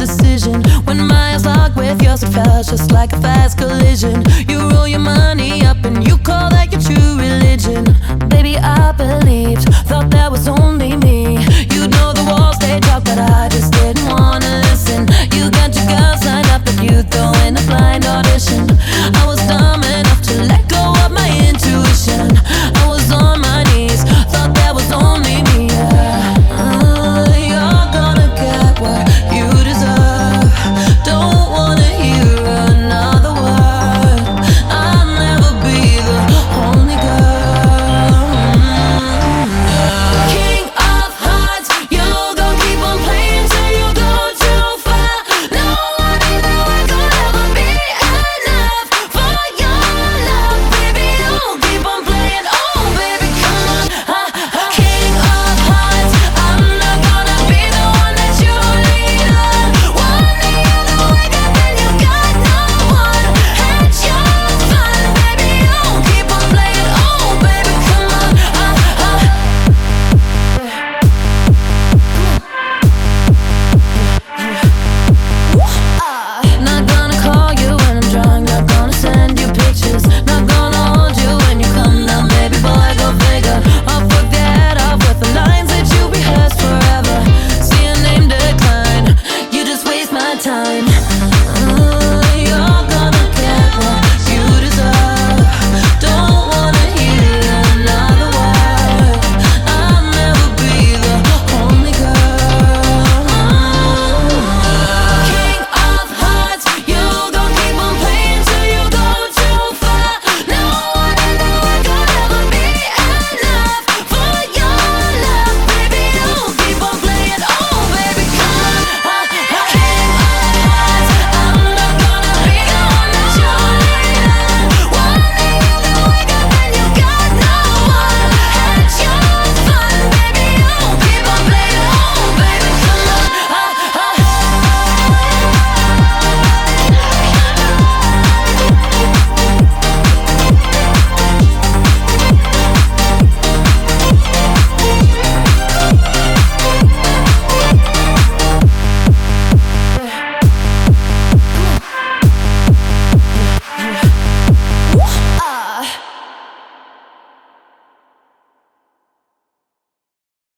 decision. When my eyes lock with yours, it felt just like a fast collision. You roll your money